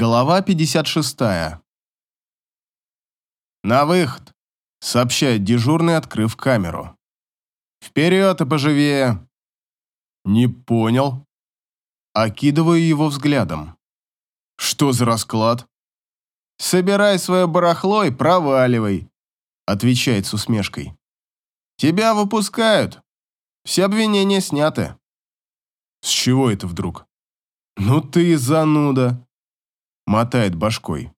Голова 56. «На выход!» — сообщает дежурный, открыв камеру. «Вперед и поживее!» «Не понял». Окидываю его взглядом. «Что за расклад?» «Собирай свое барахло и проваливай», — отвечает с усмешкой. «Тебя выпускают. Все обвинения сняты». «С чего это вдруг?» «Ну ты зануда», — мотает башкой.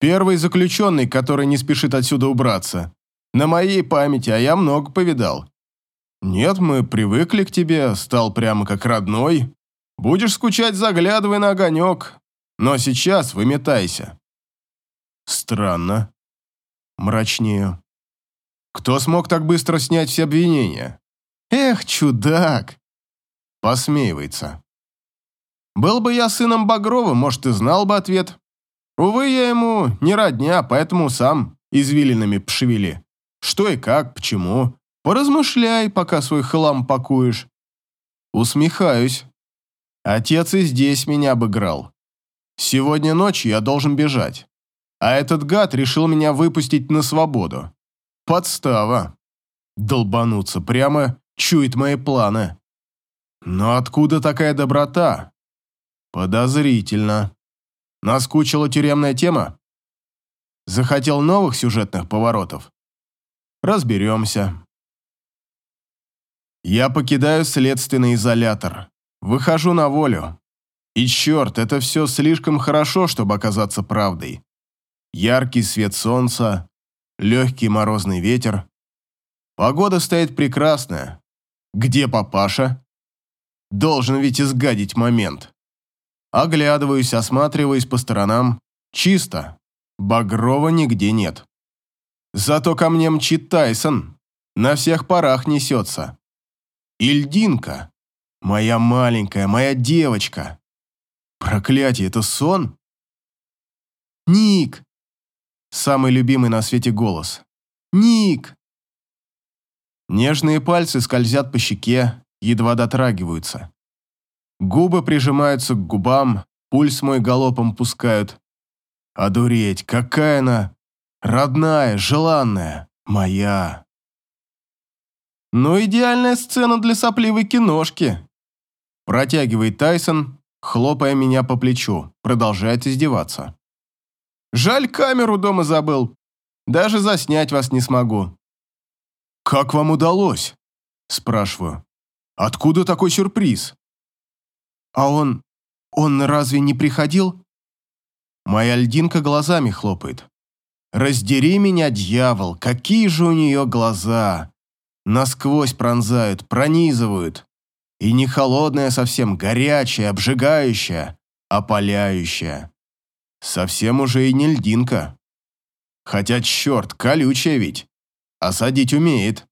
«Первый заключенный, который не спешит отсюда убраться. На моей памяти, а я много повидал. Нет, мы привыкли к тебе, стал прямо как родной. Будешь скучать, заглядывай на огонек. Но сейчас выметайся». «Странно». Мрачнею. «Кто смог так быстро снять все обвинения?» «Эх, чудак!» Посмеивается. Был бы я сыном Багрова, может, и знал бы ответ. Увы, я ему не родня, поэтому сам извилинами пошевели. Что и как, почему. Поразмышляй, пока свой хлам пакуешь. Усмехаюсь. Отец и здесь меня обыграл. Сегодня ночью я должен бежать. А этот гад решил меня выпустить на свободу. Подстава. Долбануться прямо чует мои планы. Но откуда такая доброта? Подозрительно. Наскучила тюремная тема? Захотел новых сюжетных поворотов? Разберемся. Я покидаю следственный изолятор. Выхожу на волю. И черт, это все слишком хорошо, чтобы оказаться правдой. Яркий свет солнца, легкий морозный ветер. Погода стоит прекрасная. Где папаша? Должен ведь изгадить момент. Оглядываюсь, осматриваюсь по сторонам. Чисто. Багрова нигде нет. Зато ко мне мчит Тайсон. На всех парах несется. Ильдинка. Моя маленькая, моя девочка. Проклятие, это сон? Ник. Самый любимый на свете голос. Ник. Нежные пальцы скользят по щеке, едва дотрагиваются. Губы прижимаются к губам, пульс мой галопом пускают. Одуреть, какая она! Родная, желанная, моя. Ну, идеальная сцена для сопливой киношки. Протягивает Тайсон, хлопая меня по плечу, продолжает издеваться. Жаль, камеру дома забыл. Даже заснять вас не смогу. «Как вам удалось?» – спрашиваю. «Откуда такой сюрприз?» «А он... он разве не приходил?» Моя льдинка глазами хлопает. «Раздери меня, дьявол, какие же у нее глаза! Насквозь пронзают, пронизывают. И не холодная совсем, горячая, обжигающая, опаляющая. Совсем уже и не льдинка. Хотя, черт, колючая ведь. Осадить умеет.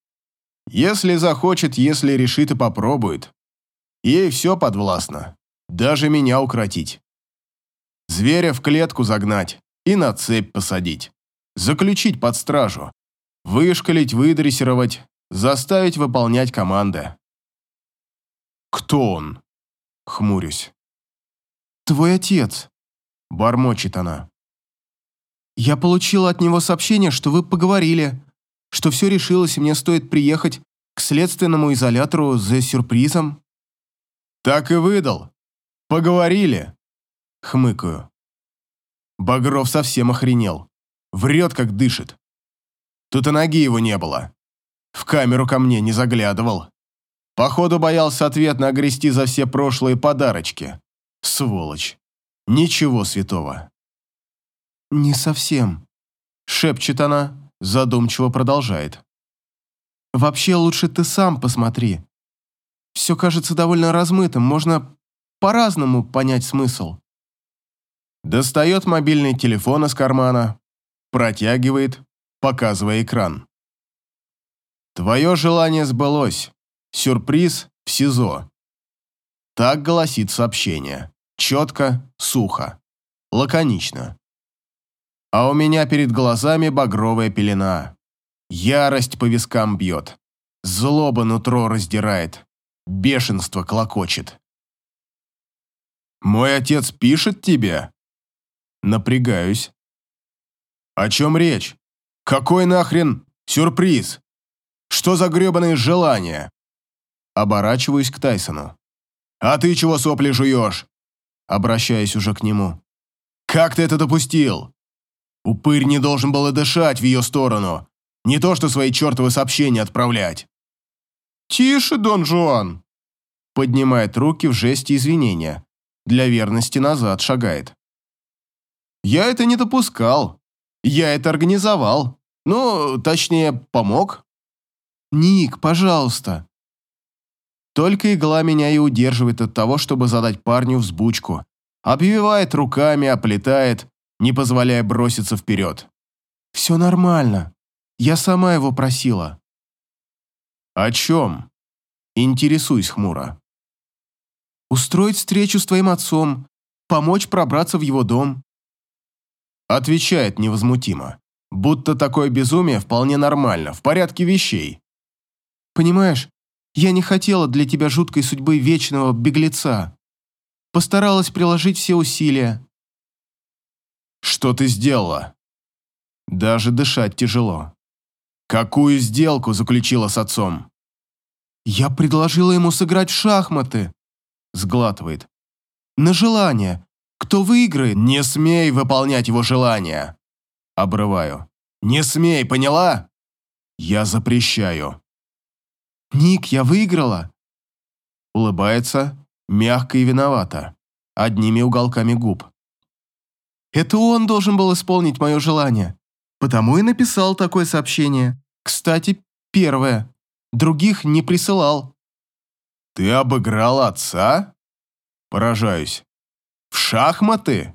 Если захочет, если решит и попробует. Ей все подвластно. Даже меня укротить. Зверя в клетку загнать и на цепь посадить. Заключить под стражу. Вышкалить, выдрессировать, заставить выполнять команды. «Кто он?» — хмурюсь. «Твой отец», — бормочет она. «Я получила от него сообщение, что вы поговорили, что все решилось, и мне стоит приехать к следственному изолятору за сюрпризом». «Так и выдал. Поговорили». Хмыкаю. Багров совсем охренел. Врет, как дышит. Тут и ноги его не было. В камеру ко мне не заглядывал. Походу боялся ответно огрести за все прошлые подарочки. Сволочь. Ничего святого. «Не совсем», — шепчет она, задумчиво продолжает. «Вообще лучше ты сам посмотри. Все кажется довольно размытым, можно по-разному понять смысл. Достает мобильный телефон из кармана, протягивает, показывая экран. Твое желание сбылось. Сюрприз в СИЗО. Так гласит сообщение. Четко, сухо, лаконично. А у меня перед глазами багровая пелена. Ярость по вискам бьет. Злоба нутро раздирает. Бешенство клокочет. Мой отец пишет тебе? Напрягаюсь. О чем речь? Какой нахрен сюрприз? Что за гребаные желания? Оборачиваюсь к Тайсону. А ты чего сопли жуешь? Обращаясь уже к нему. Как ты это допустил? Упырь не должен был и дышать в ее сторону. Не то, что свои чертовы сообщения отправлять. «Тише, Дон Жуан!» Поднимает руки в жесте извинения. Для верности назад шагает. «Я это не допускал. Я это организовал. Ну, точнее, помог». «Ник, пожалуйста». Только игла меня и удерживает от того, чтобы задать парню взбучку. Обвивает руками, оплетает, не позволяя броситься вперед. «Все нормально. Я сама его просила». «О чем?» Интересуюсь хмуро. «Устроить встречу с твоим отцом, помочь пробраться в его дом». Отвечает невозмутимо, будто такое безумие вполне нормально, в порядке вещей. «Понимаешь, я не хотела для тебя жуткой судьбы вечного беглеца. Постаралась приложить все усилия». «Что ты сделала?» Даже дышать тяжело. «Какую сделку заключила с отцом?» «Я предложила ему сыграть в шахматы», — сглатывает. «На желание. Кто выиграет?» «Не смей выполнять его желания!» Обрываю. «Не смей, поняла?» «Я запрещаю». «Ник, я выиграла!» Улыбается, мягко и виновата, одними уголками губ. «Это он должен был исполнить мое желание, потому и написал такое сообщение. Кстати, первое. Других не присылал». «Ты обыграл отца?» Поражаюсь. «В шахматы?»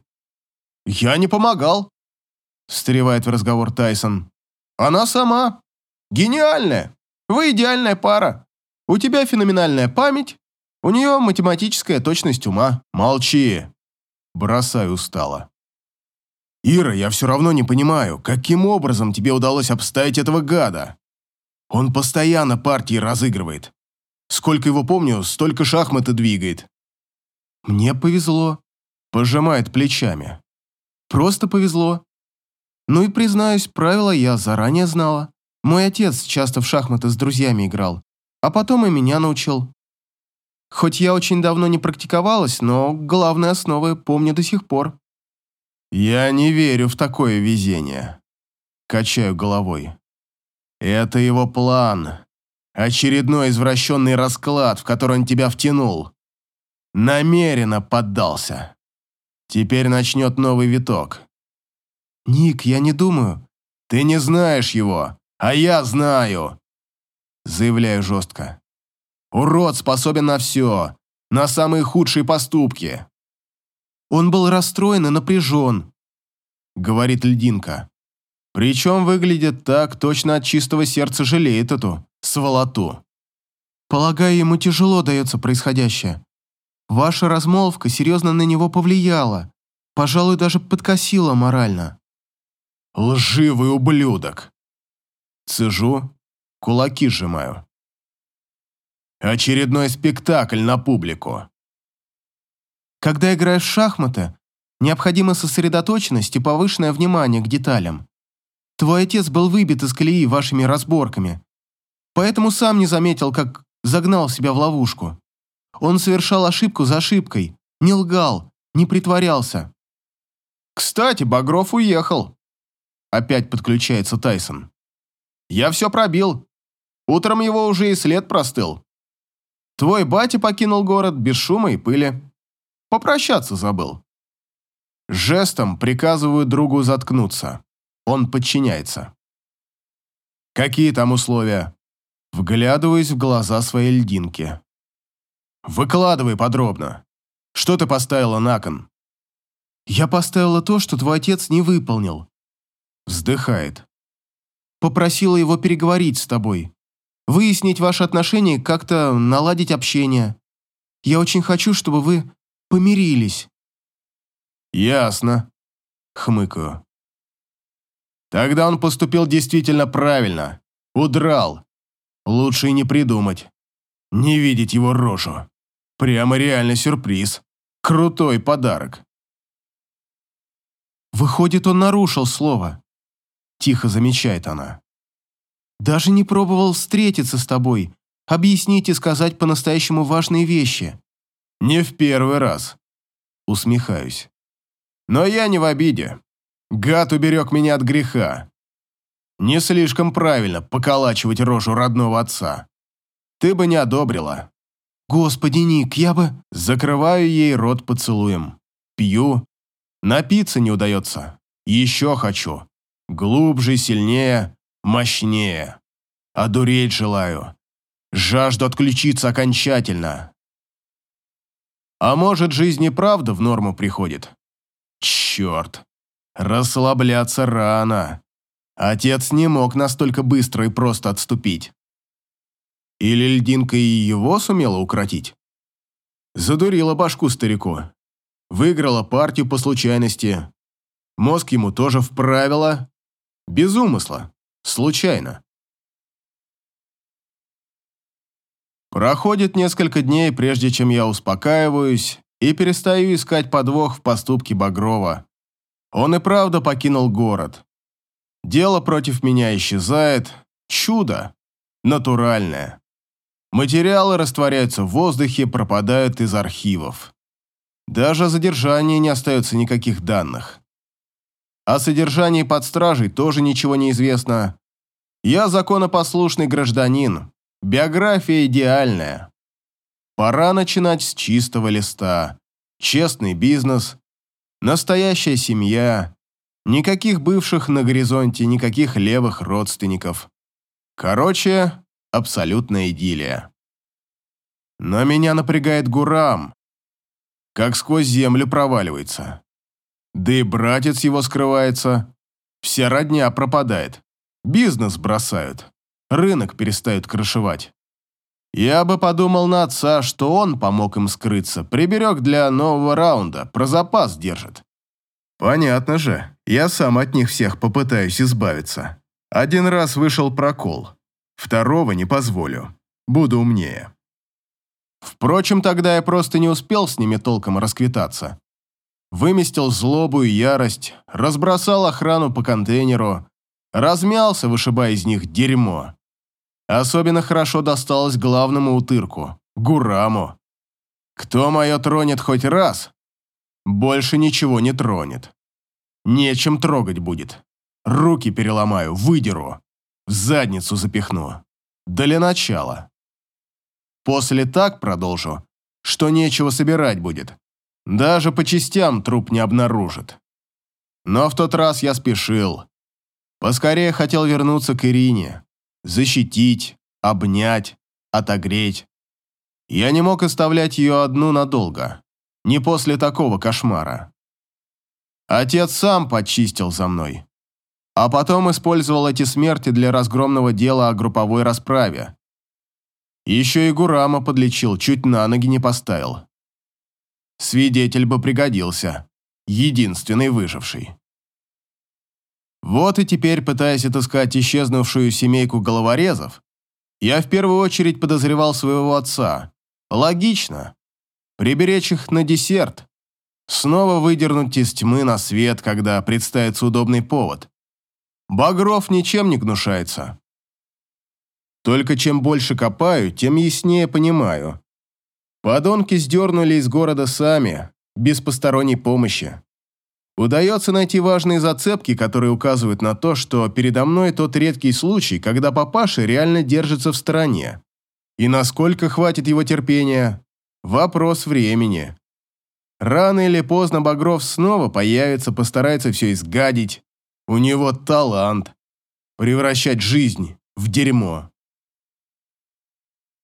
«Я не помогал», — встревает в разговор Тайсон. «Она сама. Гениальная. Вы идеальная пара. У тебя феноменальная память, у нее математическая точность ума. Молчи!» Бросаю устало. «Ира, я все равно не понимаю, каким образом тебе удалось обставить этого гада? Он постоянно партии разыгрывает. Сколько его помню, столько шахматы двигает. Мне повезло. Пожимает плечами. Просто повезло. Ну и признаюсь, правила я заранее знала. Мой отец часто в шахматы с друзьями играл, а потом и меня научил. Хоть я очень давно не практиковалась, но главные основы помню до сих пор. Я не верю в такое везение. Качаю головой. Это его план. Очередной извращенный расклад, в который он тебя втянул. Намеренно поддался. Теперь начнет новый виток. Ник, я не думаю. Ты не знаешь его, а я знаю. Заявляю жестко. Урод способен на все, на самые худшие поступки. Он был расстроен и напряжен, говорит льдинка. Причем выглядит так, точно от чистого сердца жалеет эту сволоту. Полагаю, ему тяжело дается происходящее. Ваша размолвка серьезно на него повлияла, пожалуй, даже подкосила морально. Лживый ублюдок. Цежу, кулаки сжимаю. Очередной спектакль на публику. Когда играешь в шахматы, необходима сосредоточенность и повышенное внимание к деталям. Твой отец был выбит из колеи вашими разборками, поэтому сам не заметил, как загнал себя в ловушку. Он совершал ошибку за ошибкой, не лгал, не притворялся. «Кстати, Багров уехал», — опять подключается Тайсон. «Я все пробил. Утром его уже и след простыл. Твой батя покинул город без шума и пыли. Попрощаться забыл». Жестом приказываю другу заткнуться. Он подчиняется. Какие там условия? Вглядываюсь в глаза своей льдинки. Выкладывай подробно. Что ты поставила на кон? Я поставила то, что твой отец не выполнил. Вздыхает. Попросила его переговорить с тобой. Выяснить ваши отношения, как-то наладить общение. Я очень хочу, чтобы вы помирились. Ясно. Хмыкаю. Тогда он поступил действительно правильно. Удрал. Лучше и не придумать. Не видеть его рожу. Прямо реально сюрприз. Крутой подарок. Выходит, он нарушил слово. Тихо замечает она. Даже не пробовал встретиться с тобой, объяснить и сказать по-настоящему важные вещи. Не в первый раз. Усмехаюсь. Но я не в обиде. Гад уберег меня от греха. Не слишком правильно поколачивать рожу родного отца. Ты бы не одобрила. Господи, Ник, я бы... Закрываю ей рот поцелуем. Пью. Напиться не удается. Еще хочу. Глубже, сильнее, мощнее. Одуреть желаю. Жажду отключиться окончательно. А может, жизнь и правда в норму приходит? Черт. Расслабляться рано. Отец не мог настолько быстро и просто отступить. Или льдинка и его сумела укротить? Задурила башку старику. Выиграла партию по случайности. Мозг ему тоже вправила. Без умысла. Случайно. Проходит несколько дней, прежде чем я успокаиваюсь и перестаю искать подвох в поступке Багрова. Он и правда покинул город. Дело против меня исчезает. Чудо. Натуральное. Материалы растворяются в воздухе, пропадают из архивов. Даже о задержании не остается никаких данных. О содержании под стражей тоже ничего не известно. Я законопослушный гражданин. Биография идеальная. Пора начинать с чистого листа. Честный бизнес, настоящая семья, никаких бывших на горизонте, никаких левых родственников. Короче, абсолютная идиллия. Но меня напрягает Гурам, как сквозь землю проваливается. Да и братец его скрывается. Вся родня пропадает. Бизнес бросают. Рынок перестают крышевать. Я бы подумал на отца, что он помог им скрыться, приберег для нового раунда, про запас держит. Понятно же, я сам от них всех попытаюсь избавиться. Один раз вышел прокол. Второго не позволю. Буду умнее. Впрочем, тогда я просто не успел с ними толком расквитаться. Выместил злобу и ярость, разбросал охрану по контейнеру, размялся, вышибая из них дерьмо. Особенно хорошо досталось главному утырку, Гураму. Кто мое тронет хоть раз, больше ничего не тронет. Нечем трогать будет. Руки переломаю, выдеру. В задницу запихну. Для начала. После так продолжу, что нечего собирать будет. Даже по частям труп не обнаружит. Но в тот раз я спешил. Поскорее хотел вернуться к Ирине. Защитить, обнять, отогреть. Я не мог оставлять ее одну надолго. Не после такого кошмара. Отец сам почистил за мной. А потом использовал эти смерти для разгромного дела о групповой расправе. Еще и Гурама подлечил, чуть на ноги не поставил. Свидетель бы пригодился. Единственный выживший. Вот и теперь, пытаясь отыскать исчезнувшую семейку головорезов, я в первую очередь подозревал своего отца. Логично. Приберечь их на десерт. Снова выдернуть из тьмы на свет, когда представится удобный повод. Багров ничем не гнушается. Только чем больше копаю, тем яснее понимаю. Подонки сдернули из города сами, без посторонней помощи. Удается найти важные зацепки, которые указывают на то, что передо мной тот редкий случай, когда папаша реально держится в стороне. И насколько хватит его терпения – вопрос времени. Рано или поздно Багров снова появится, постарается все изгадить, у него талант превращать жизнь в дерьмо.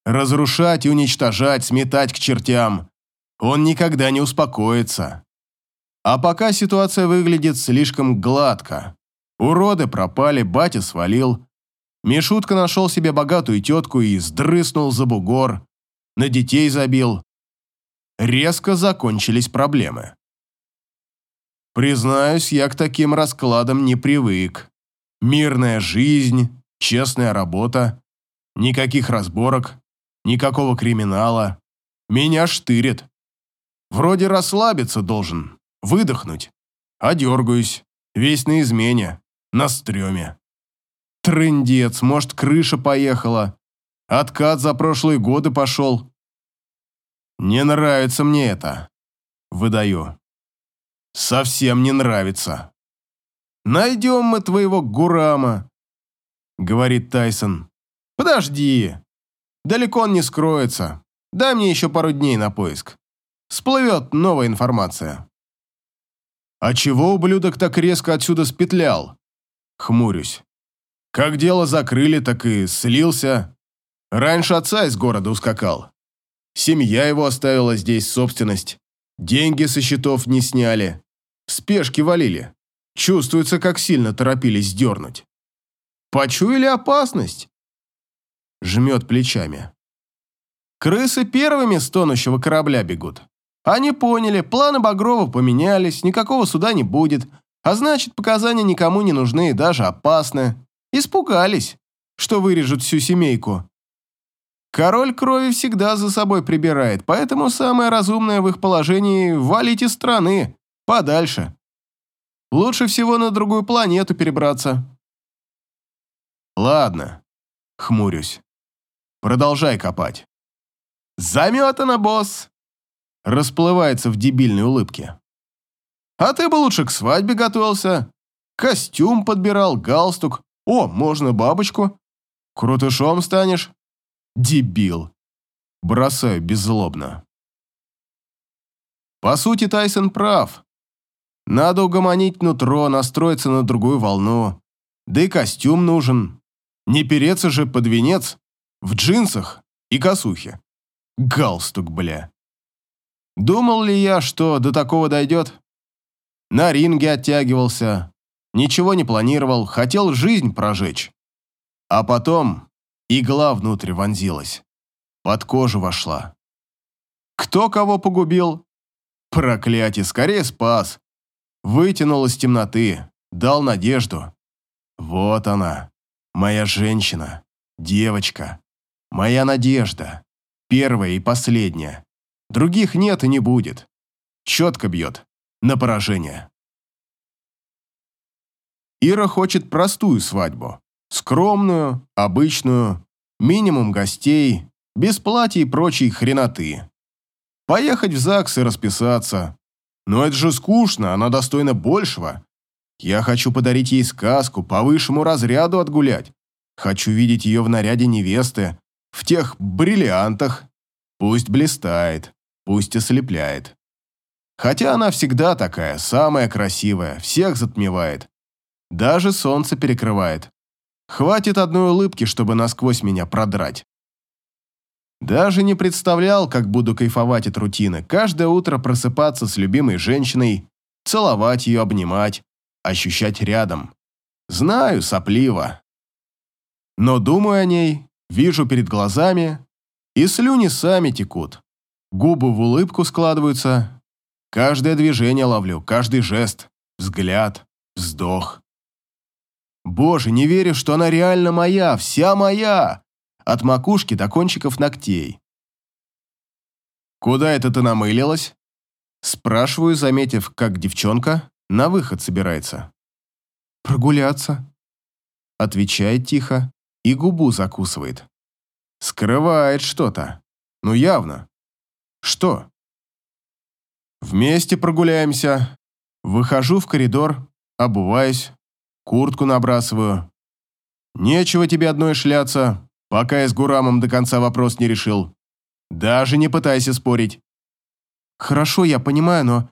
Разрушать и уничтожать, сметать к чертям. Он никогда не успокоится. А пока ситуация выглядит слишком гладко. Уроды пропали, батя свалил. Мишутка нашел себе богатую тетку и сдрыснул за бугор. На детей забил. Резко закончились проблемы. Признаюсь, я к таким раскладам не привык. Мирная жизнь, честная работа, никаких разборок, никакого криминала. Меня штырит. Вроде расслабиться должен, выдохнуть. А дергаюсь, весь на измене, на стреме. Трындец, может, крыша поехала. Откат за прошлые годы пошел. Не нравится мне это. Выдаю. Совсем не нравится. Найдем мы твоего Гурама, говорит Тайсон. Подожди. Далеко он не скроется. Дай мне еще пару дней на поиск. Всплывет новая информация. А чего ублюдок так резко отсюда спетлял? Хмурюсь. Как дело закрыли, так и слился. Раньше отца из города ускакал. Семья его оставила здесь собственность. Деньги со счетов не сняли. В спешке валили. Чувствуется, как сильно торопились дернуть. Почуяли опасность. Жмет плечами. Крысы первыми с тонущего корабля бегут. Они поняли, планы Багрова поменялись, никакого суда не будет, а значит, показания никому не нужны и даже опасны. Испугались, что вырежут всю семейку. Король крови всегда за собой прибирает, поэтому самое разумное в их положении – валить из страны, подальше. Лучше всего на другую планету перебраться. Ладно, хмурюсь. Продолжай копать. Заметано, босс. Расплывается в дебильной улыбке. А ты бы лучше к свадьбе готовился. Костюм подбирал, галстук. О, можно бабочку. Крутышом станешь. Дебил. Бросаю беззлобно. По сути, Тайсон прав. Надо угомонить нутро, настроиться на другую волну. Да и костюм нужен. Не переться же под венец в джинсах и косухе. Галстук, бля. Думал ли я, что до такого дойдет? На ринге оттягивался, ничего не планировал, хотел жизнь прожечь. А потом игла внутрь вонзилась, под кожу вошла. Кто кого погубил? Проклятие, скорее спас. Вытянул из темноты, дал надежду. Вот она, моя женщина, девочка, моя надежда, первая и последняя. Других нет и не будет. Четко бьет, на поражение. Ира хочет простую свадьбу. Скромную, обычную, минимум гостей, без платья и прочей хреноты. Поехать в ЗАГС и расписаться. Но это же скучно, она достойна большего. Я хочу подарить ей сказку, по высшему разряду отгулять. Хочу видеть ее в наряде невесты, в тех бриллиантах. Пусть блистает, пусть ослепляет. Хотя она всегда такая, самая красивая, всех затмевает. Даже солнце перекрывает. Хватит одной улыбки, чтобы насквозь меня продрать. Даже не представлял, как буду кайфовать от рутины. Каждое утро просыпаться с любимой женщиной, целовать ее, обнимать, ощущать рядом. Знаю, сопливо. Но думаю о ней, вижу перед глазами, и слюни сами текут. Губы в улыбку складываются. Каждое движение ловлю, каждый жест, взгляд, вздох. Боже, не верю, что она реально моя, вся моя от макушки до кончиков ногтей. «Куда это ты намылилась?» Спрашиваю, заметив, как девчонка на выход собирается. «Прогуляться», — отвечает тихо и губу закусывает. Скрывает что-то. Ну, явно. Что? Вместе прогуляемся. Выхожу в коридор, обуваюсь, куртку набрасываю. Нечего тебе одной шляться, пока я с Гурамом до конца вопрос не решил. Даже не пытайся спорить. Хорошо, я понимаю, но...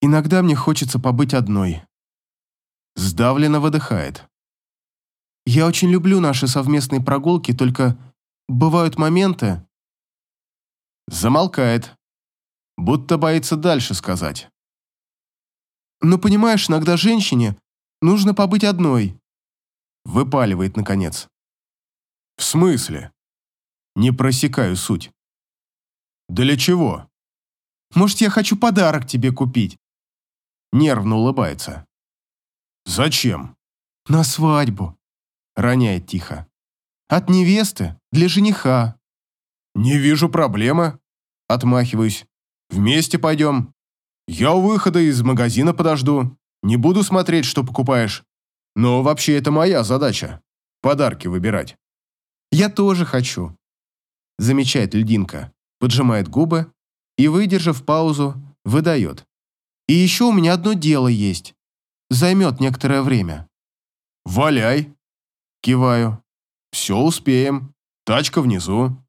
Иногда мне хочется побыть одной. Сдавленно выдыхает. Я очень люблю наши совместные прогулки, только бывают моменты... Замолкает, будто боится дальше сказать. Но понимаешь, иногда женщине нужно побыть одной. Выпаливает, наконец. В смысле? Не просекаю суть. Для чего? Может, я хочу подарок тебе купить? Нервно улыбается. Зачем? На свадьбу. Роняет тихо. От невесты для жениха. Не вижу проблемы. Отмахиваюсь. Вместе пойдем. Я у выхода из магазина подожду. Не буду смотреть, что покупаешь. Но вообще это моя задача. Подарки выбирать. Я тоже хочу. Замечает льдинка, поджимает губы и, выдержав паузу, выдает. И еще у меня одно дело есть. Займет некоторое время. Валяй. Киваю. Все успеем. Тачка внизу.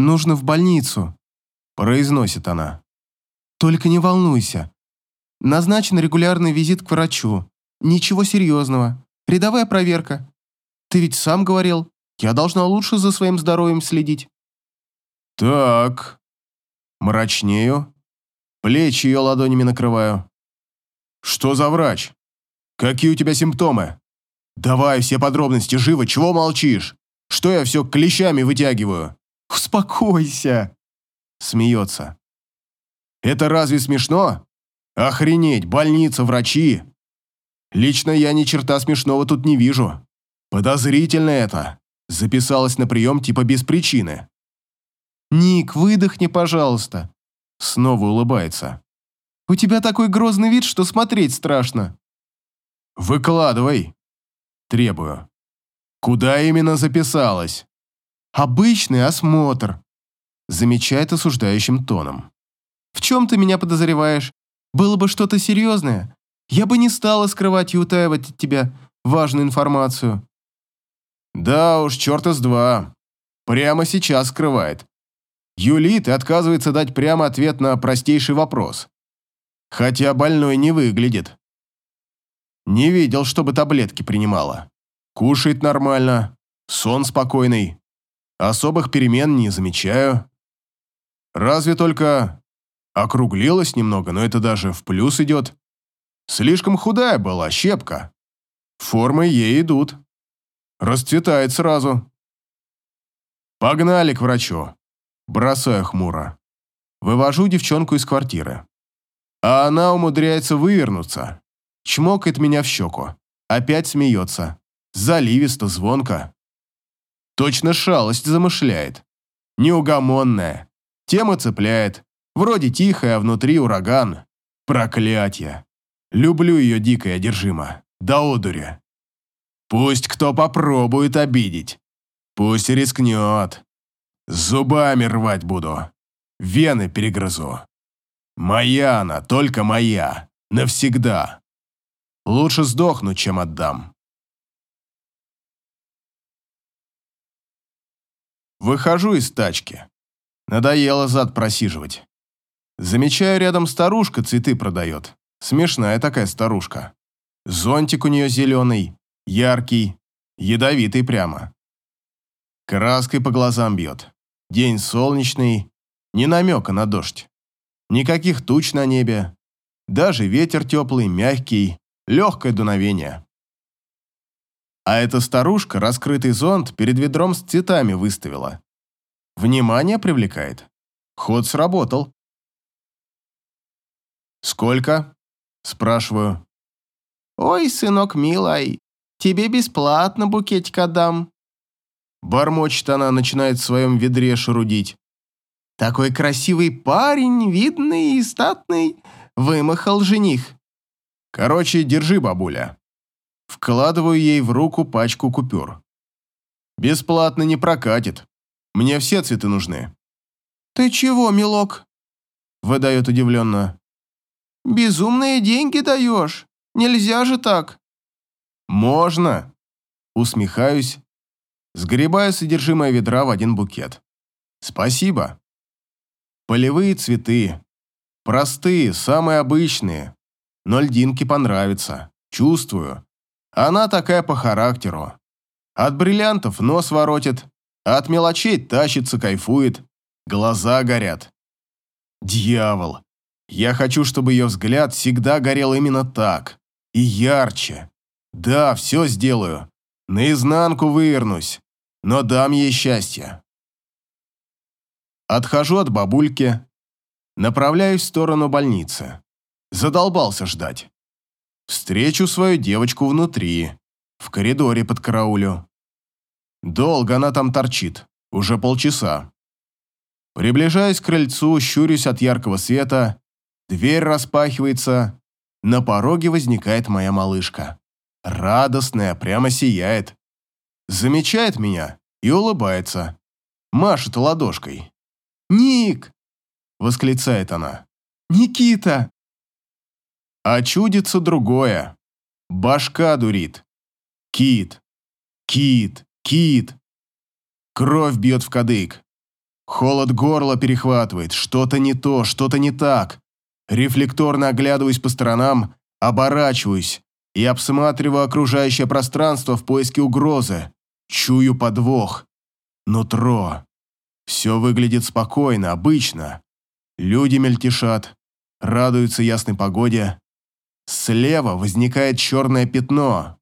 Нужно в больницу, произносит она. Только не волнуйся. Назначен регулярный визит к врачу. Ничего серьезного. Рядовая проверка. Ты ведь сам говорил, я должна лучше за своим здоровьем следить. Так. Мрачнею. Плечи ее ладонями накрываю. Что за врач? Какие у тебя симптомы? Давай все подробности, живо, чего молчишь? Что я все клещами вытягиваю? Успокойся. Смеется. Это разве смешно? Охренеть, больница, врачи. Лично я ни черта смешного тут не вижу. Подозрительно это. Записалась на прием типа без причины. «Ник, выдохни, пожалуйста!» Снова улыбается. «У тебя такой грозный вид, что смотреть страшно!» «Выкладывай!» Требую. «Куда именно записалась?» «Обычный осмотр», замечает осуждающим тоном. «В чем ты меня подозреваешь? Было бы что-то серьезное, я бы не стала скрывать и утаивать от тебя важную информацию». «Да уж, черта с два. Прямо сейчас скрывает. Юлит отказывается дать прямо ответ на простейший вопрос. Хотя больной не выглядит. Не видел, чтобы таблетки принимала. Кушает нормально, сон спокойный. Особых перемен не замечаю. Разве только округлилась немного, но это даже в плюс идет. Слишком худая была, щепка. Формы ей идут. Расцветает сразу. Погнали к врачу. Бросаю хмуро. Вывожу девчонку из квартиры. А она умудряется вывернуться. Чмокает меня в щеку. Опять смеется. Заливисто, звонко. Точно шалость замышляет. Неугомонная. Тема цепляет. Вроде тихая, а внутри ураган. Проклятье. Люблю ее дико и одержимо. До одуря. Пусть кто попробует обидеть. Пусть рискнет. Зубами рвать буду. Вены перегрызу. Моя она, только моя. Навсегда. Лучше сдохну, чем отдам. Выхожу из тачки. Надоело зад просиживать. Замечаю, рядом старушка цветы продает. Смешная такая старушка. Зонтик у нее зеленый, яркий, ядовитый прямо. Краской по глазам бьет. День солнечный, ни намека на дождь. Никаких туч на небе. Даже ветер теплый, мягкий, легкое дуновение. А эта старушка раскрытый зонт перед ведром с цветами выставила. Внимание привлекает. Ход сработал. «Сколько?» – спрашиваю. «Ой, сынок милый, тебе бесплатно букетик отдам», Бормочет она, начинает в своем ведре шарудить. Такой красивый парень, видный и статный, вымахал жених. Короче, держи, бабуля. Вкладываю ей в руку пачку купюр. Бесплатно не прокатит. Мне все цветы нужны. Ты чего, милок? Выдает удивленно. Безумные деньги даешь. Нельзя же так. Можно. Усмехаюсь Сгребаю содержимое ведра в один букет. Спасибо. Полевые цветы. Простые, самые обычные. Но льдинке понравится. Чувствую. Она такая по характеру. От бриллиантов нос воротит, а от мелочей тащится, кайфует. Глаза горят. Дьявол. Я хочу, чтобы ее взгляд всегда горел именно так. И ярче. Да, все сделаю. Наизнанку вывернусь, но дам ей счастье. Отхожу от бабульки, направляюсь в сторону больницы. Задолбался ждать. Встречу свою девочку внутри, в коридоре под караулю. Долго она там торчит, уже полчаса. Приближаясь к крыльцу, щурюсь от яркого света, дверь распахивается, на пороге возникает моя малышка. Радостная, прямо сияет. Замечает меня и улыбается. Машет ладошкой. «Ник!» — восклицает она. «Никита!» А чудится другое. Башка дурит. Кит. Кит. Кит. Кровь бьет в кадык. Холод горла перехватывает. Что-то не то, что-то не так. Рефлекторно оглядываюсь по сторонам, оборачиваюсь и обсматриваю окружающее пространство в поиске угрозы. Чую подвох. Нутро. Все выглядит спокойно, обычно. Люди мельтешат, радуются ясной погоде. Слева возникает черное пятно.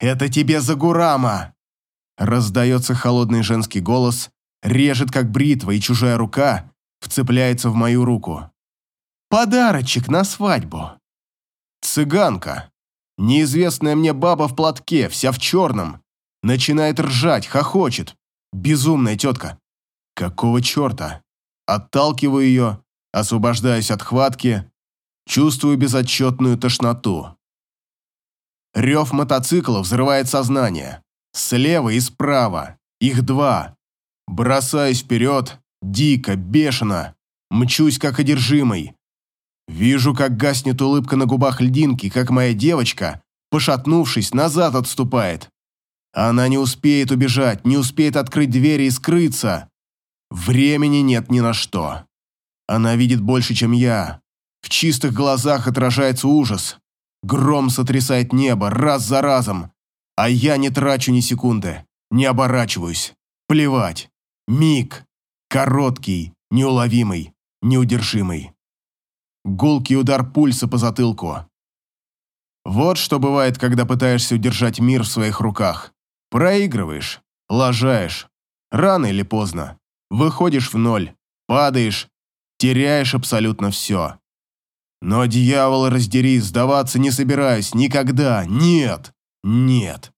«Это тебе за Гурама!» Раздается холодный женский голос, режет как бритва, и чужая рука вцепляется в мою руку. «Подарочек на свадьбу!» Цыганка, неизвестная мне баба в платке, вся в черном, начинает ржать, хохочет. Безумная тетка. Какого черта? Отталкиваю ее, освобождаюсь от хватки, чувствую безотчетную тошноту. Рев мотоцикла взрывает сознание. Слева и справа. Их два. Бросаюсь вперед, дико, бешено. Мчусь, как одержимый. Вижу, как гаснет улыбка на губах льдинки, как моя девочка, пошатнувшись, назад отступает. Она не успеет убежать, не успеет открыть двери и скрыться. Времени нет ни на что. Она видит больше, чем я. В чистых глазах отражается ужас. Гром сотрясает небо раз за разом. А я не трачу ни секунды, не оборачиваюсь. Плевать. Миг. Короткий, неуловимый, неудержимый. Гулкий удар пульса по затылку. Вот что бывает, когда пытаешься удержать мир в своих руках. Проигрываешь, лажаешь. Рано или поздно. Выходишь в ноль, падаешь, теряешь абсолютно все. Но, дьявол, раздери, сдаваться не собираюсь никогда. Нет, нет.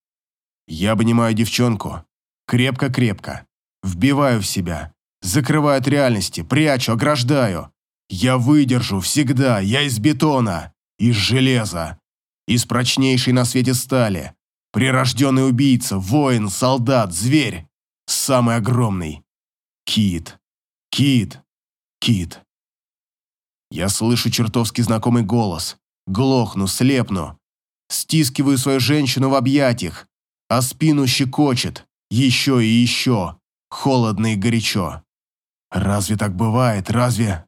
Я обнимаю девчонку. Крепко-крепко. Вбиваю в себя. Закрываю от реальности, прячу, ограждаю. Я выдержу всегда, я из бетона, из железа, из прочнейшей на свете стали. Прирожденный убийца, воин, солдат, зверь. Самый огромный. Кит. Кит. Кит. Я слышу чертовски знакомый голос. Глохну, слепну. Стискиваю свою женщину в объятиях, а спину щекочет. Еще и еще. Холодно и горячо. Разве так бывает? Разве...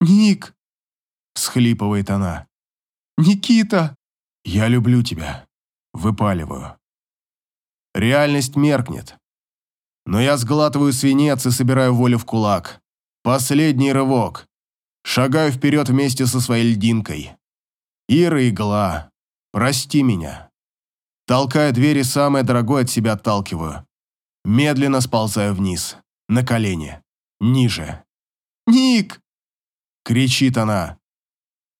«Ник!» – схлипывает она. «Никита!» «Я люблю тебя!» – выпаливаю. Реальность меркнет. Но я сглатываю свинец и собираю волю в кулак. Последний рывок. Шагаю вперед вместе со своей льдинкой. Ира игла. Прости меня. Толкая двери, самое дорогое от себя отталкиваю. Медленно сползаю вниз. На колени. Ниже. «Ник!» Кричит она.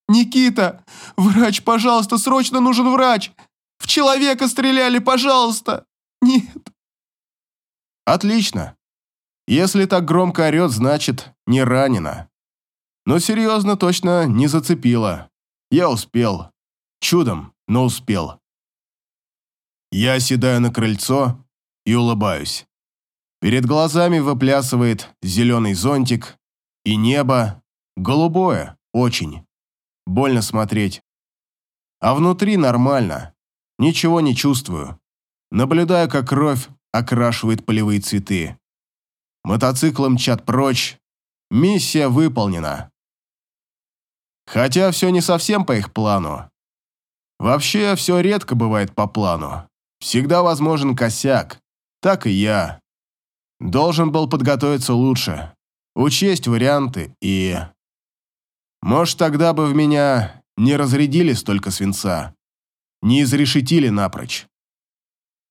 «Никита! Врач, пожалуйста, срочно нужен врач! В человека стреляли, пожалуйста! Нет!» «Отлично. Если так громко орет, значит, не ранена. Но серьезно точно не зацепила. Я успел. Чудом, но успел. Я оседаю на крыльцо и улыбаюсь. Перед глазами выплясывает зеленый зонтик, и небо, Голубое, очень. Больно смотреть. А внутри нормально. Ничего не чувствую. Наблюдаю, как кровь окрашивает полевые цветы. Мотоциклы мчат прочь. Миссия выполнена. Хотя все не совсем по их плану. Вообще, все редко бывает по плану. Всегда возможен косяк. Так и я. Должен был подготовиться лучше. Учесть варианты и... Может, тогда бы в меня не разрядили столько свинца, не изрешетили напрочь.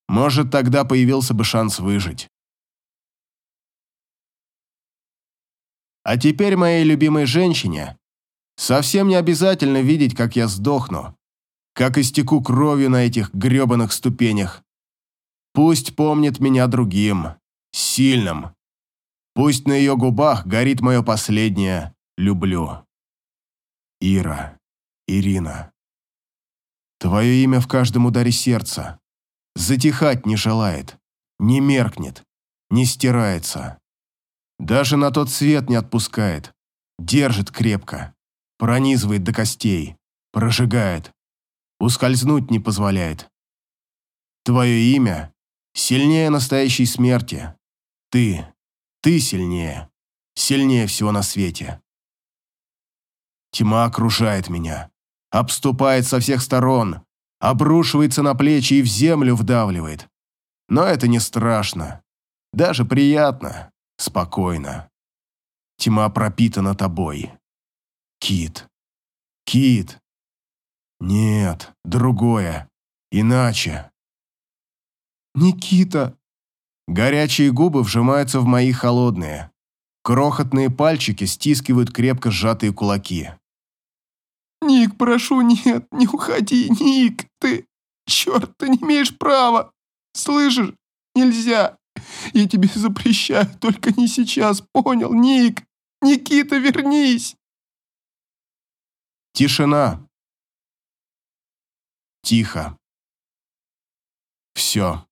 Может, тогда появился бы шанс выжить. А теперь моей любимой женщине совсем не обязательно видеть, как я сдохну, как истеку кровью на этих гребаных ступенях. Пусть помнит меня другим, сильным, Пусть на ее губах горит мое последнее «люблю». Ира, Ирина. Твое имя в каждом ударе сердца. Затихать не желает, не меркнет, не стирается. Даже на тот свет не отпускает, держит крепко, пронизывает до костей, прожигает, ускользнуть не позволяет. Твое имя сильнее настоящей смерти. Ты ты сильнее. Сильнее всего на свете. Тьма окружает меня. Обступает со всех сторон. Обрушивается на плечи и в землю вдавливает. Но это не страшно. Даже приятно. Спокойно. Тьма пропитана тобой. Кит. Кит. Нет, другое. Иначе. «Никита!» Горячие губы вжимаются в мои холодные. Крохотные пальчики стискивают крепко сжатые кулаки. «Ник, прошу, нет, не уходи, Ник, ты... Черт, ты не имеешь права! Слышишь? Нельзя! Я тебе запрещаю, только не сейчас, понял, Ник? Никита, вернись!» Тишина. Тихо. Все.